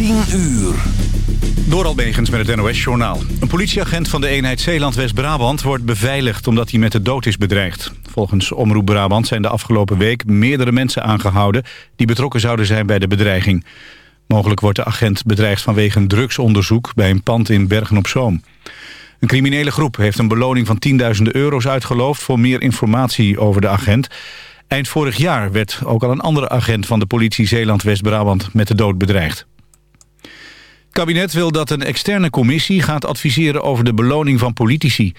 10 uur. Door Albegens met het NOS-journaal. Een politieagent van de eenheid Zeeland-West-Brabant wordt beveiligd omdat hij met de dood is bedreigd. Volgens Omroep Brabant zijn de afgelopen week meerdere mensen aangehouden die betrokken zouden zijn bij de bedreiging. Mogelijk wordt de agent bedreigd vanwege een drugsonderzoek bij een pand in Bergen-op-Zoom. Een criminele groep heeft een beloning van tienduizenden euro's uitgeloofd voor meer informatie over de agent. Eind vorig jaar werd ook al een andere agent van de politie Zeeland-West-Brabant met de dood bedreigd. Kabinet wil dat een externe commissie gaat adviseren over de beloning van politici.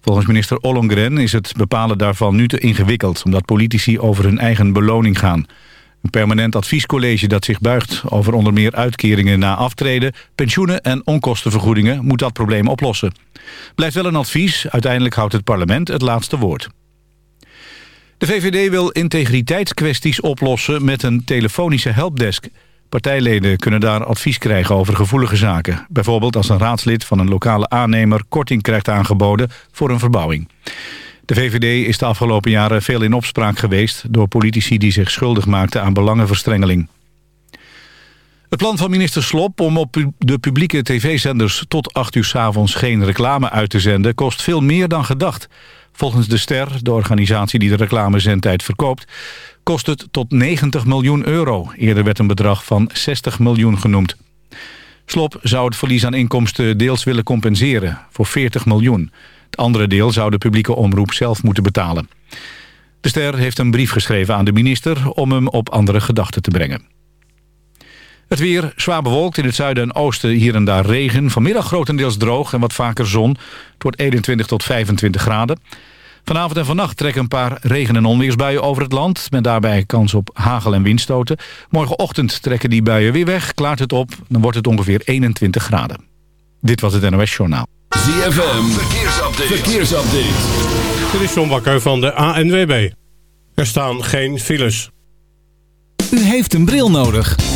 Volgens minister Ollongren is het bepalen daarvan nu te ingewikkeld... omdat politici over hun eigen beloning gaan. Een permanent adviescollege dat zich buigt over onder meer uitkeringen na aftreden... pensioenen en onkostenvergoedingen moet dat probleem oplossen. Blijft wel een advies, uiteindelijk houdt het parlement het laatste woord. De VVD wil integriteitskwesties oplossen met een telefonische helpdesk... Partijleden kunnen daar advies krijgen over gevoelige zaken. Bijvoorbeeld als een raadslid van een lokale aannemer korting krijgt aangeboden voor een verbouwing. De VVD is de afgelopen jaren veel in opspraak geweest... door politici die zich schuldig maakten aan belangenverstrengeling. Het plan van minister Slop om op de publieke tv-zenders tot 8 uur s avonds geen reclame uit te zenden... kost veel meer dan gedacht. Volgens de Ster, de organisatie die de reclamezendtijd verkoopt kost het tot 90 miljoen euro. Eerder werd een bedrag van 60 miljoen genoemd. Slop zou het verlies aan inkomsten deels willen compenseren voor 40 miljoen. Het andere deel zou de publieke omroep zelf moeten betalen. De Ster heeft een brief geschreven aan de minister om hem op andere gedachten te brengen. Het weer zwaar bewolkt in het zuiden en oosten hier en daar regen. Vanmiddag grotendeels droog en wat vaker zon. Het wordt 21 tot 25 graden. Vanavond en vannacht trekken een paar regen- en onweersbuien over het land... met daarbij kans op hagel- en windstoten. Morgenochtend trekken die buien weer weg, klaart het op... dan wordt het ongeveer 21 graden. Dit was het NOS Journaal. ZFM, verkeersupdate. verkeersupdate. Dit is John Bakker van de ANWB. Er staan geen files. U heeft een bril nodig.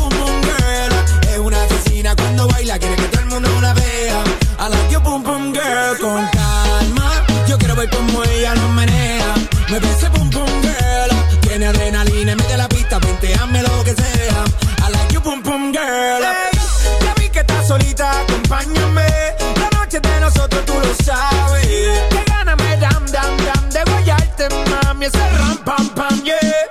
mueve como ella lo menea. Mueve ese pum pum girl. Tiene adrenalina, mete la pista, venteame lo que sea. I like you pum pum girl. Hey, ya vi que estás solita, acompáñame. La noche de nosotros tú lo sabes. Que gana me dam dam dam de guayarte, mami. Ese ram pam pam, yeah.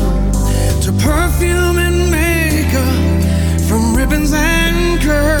perfume and makeup, from ribbons and curls.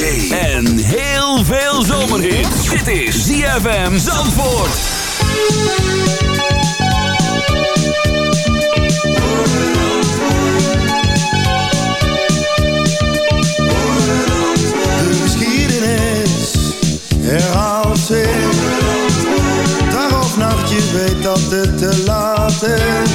En heel veel zomerhit. Dit is ZFM Zandvoort. De geschiedenis herhaalt zich. Dag of nacht, je weet dat het te laat is.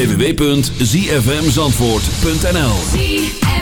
www.zfmzandvoort.nl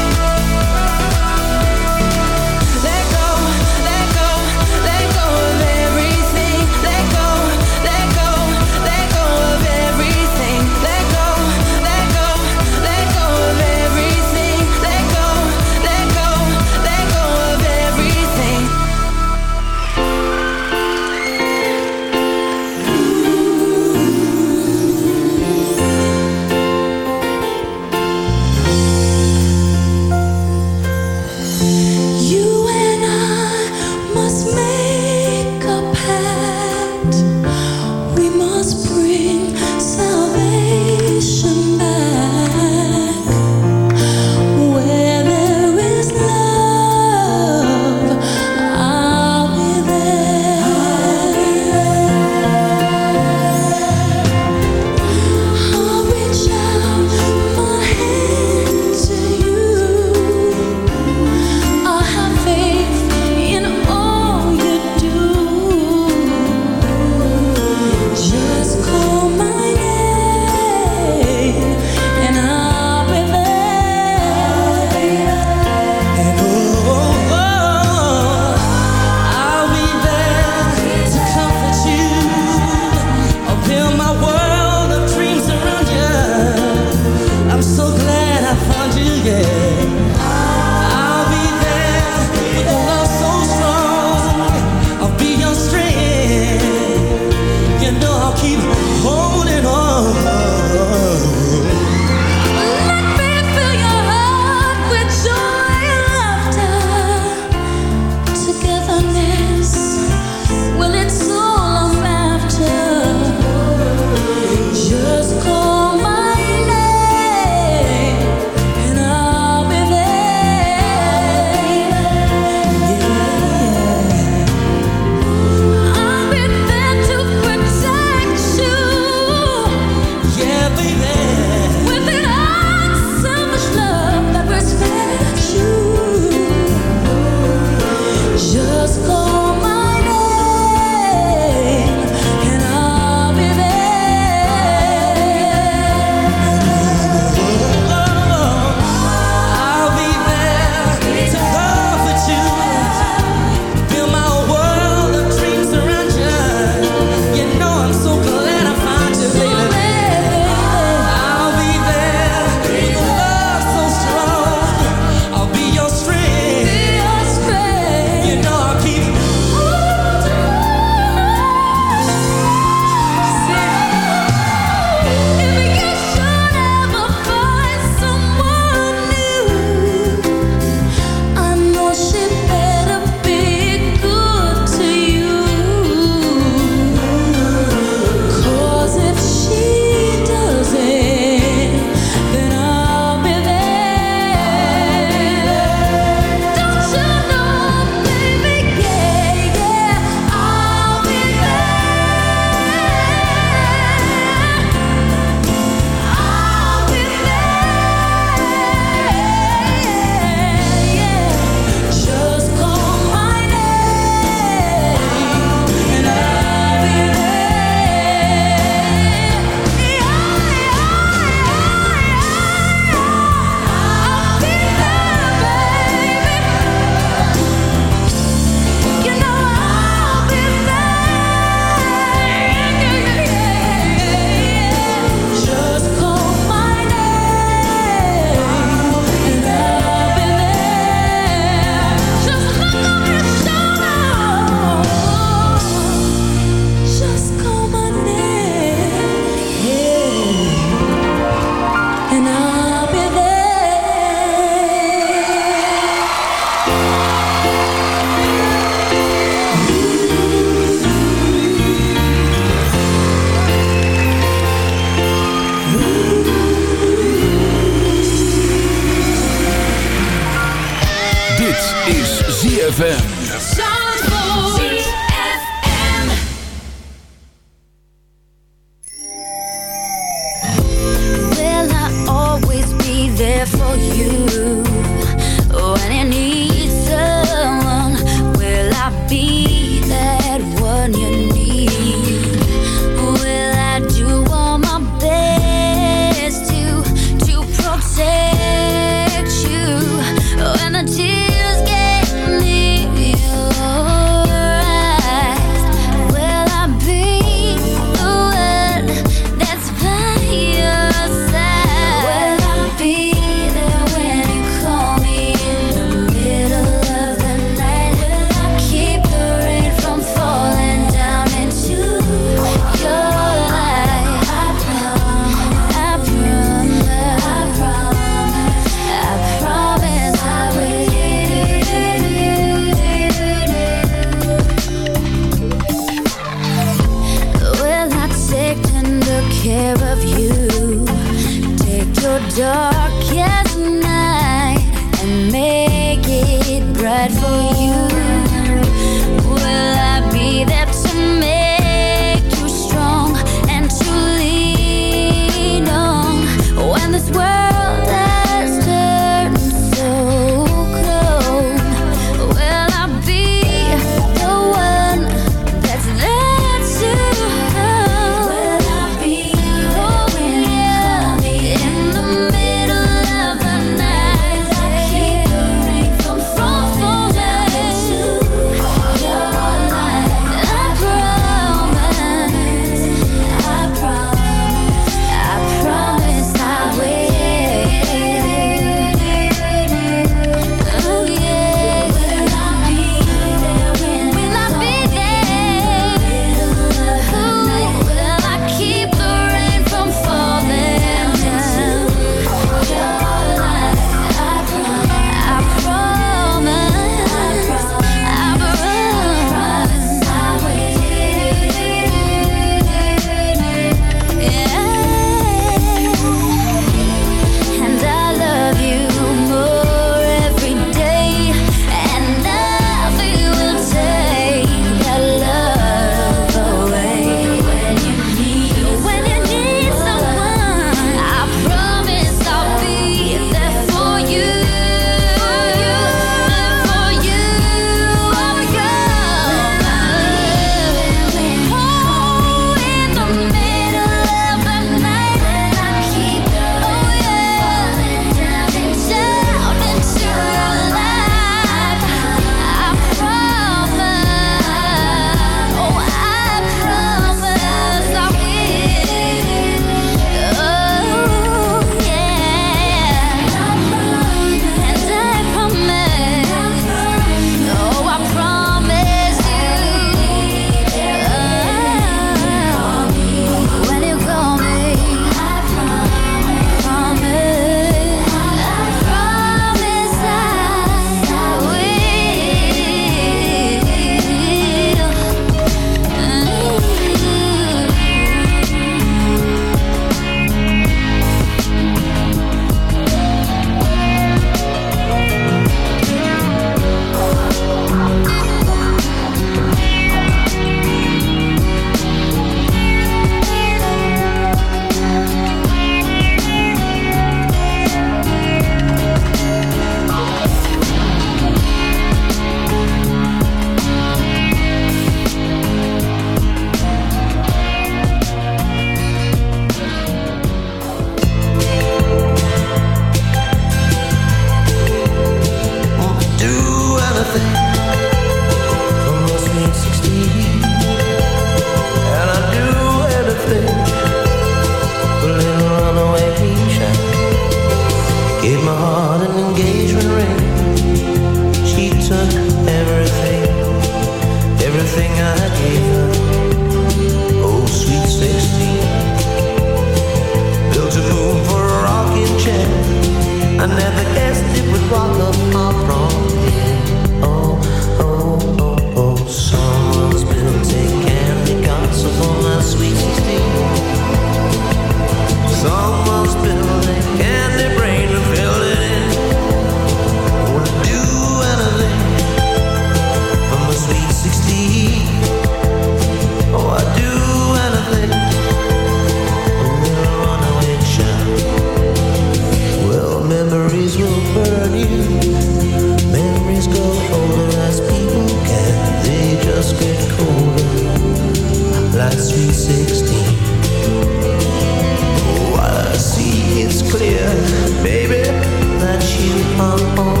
Oh. oh, oh.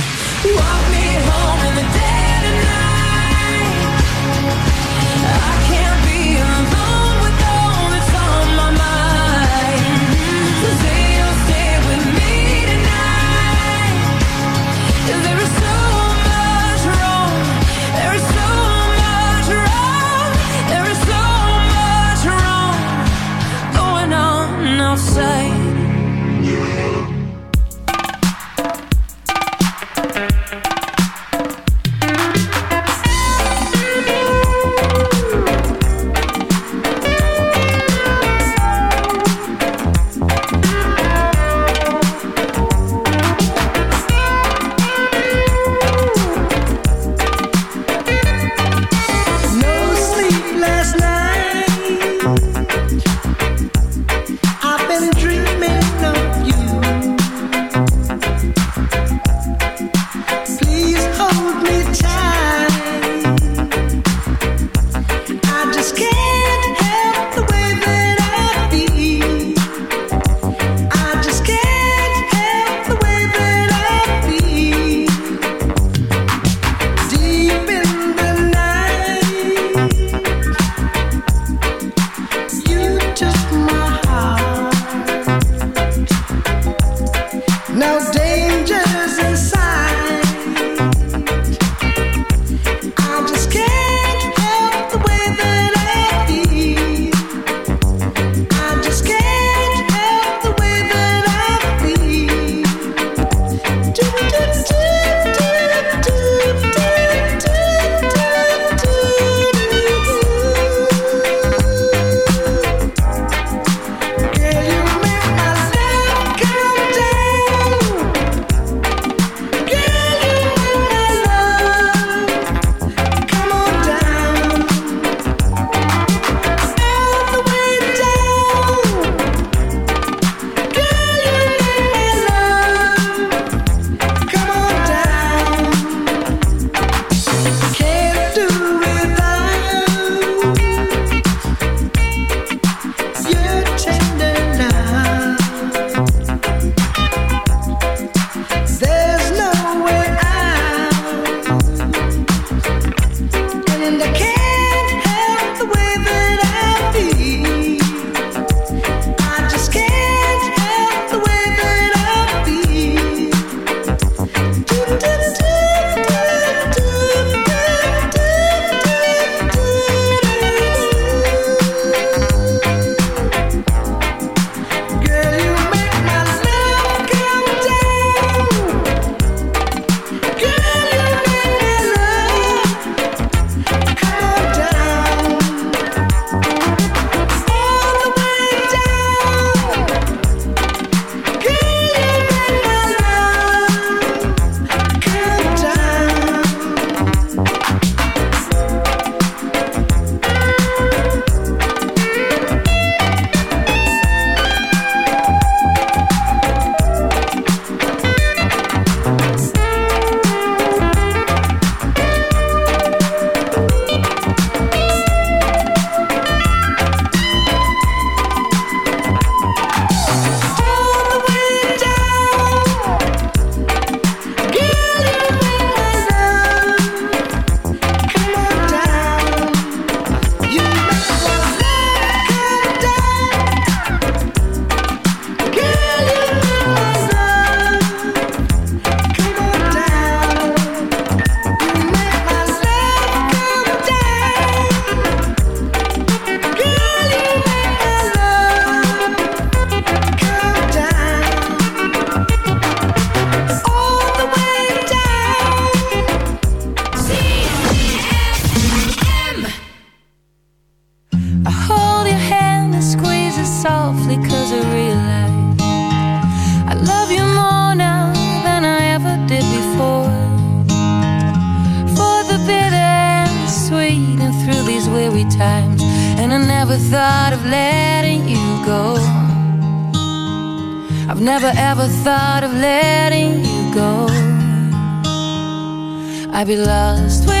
I'd be lost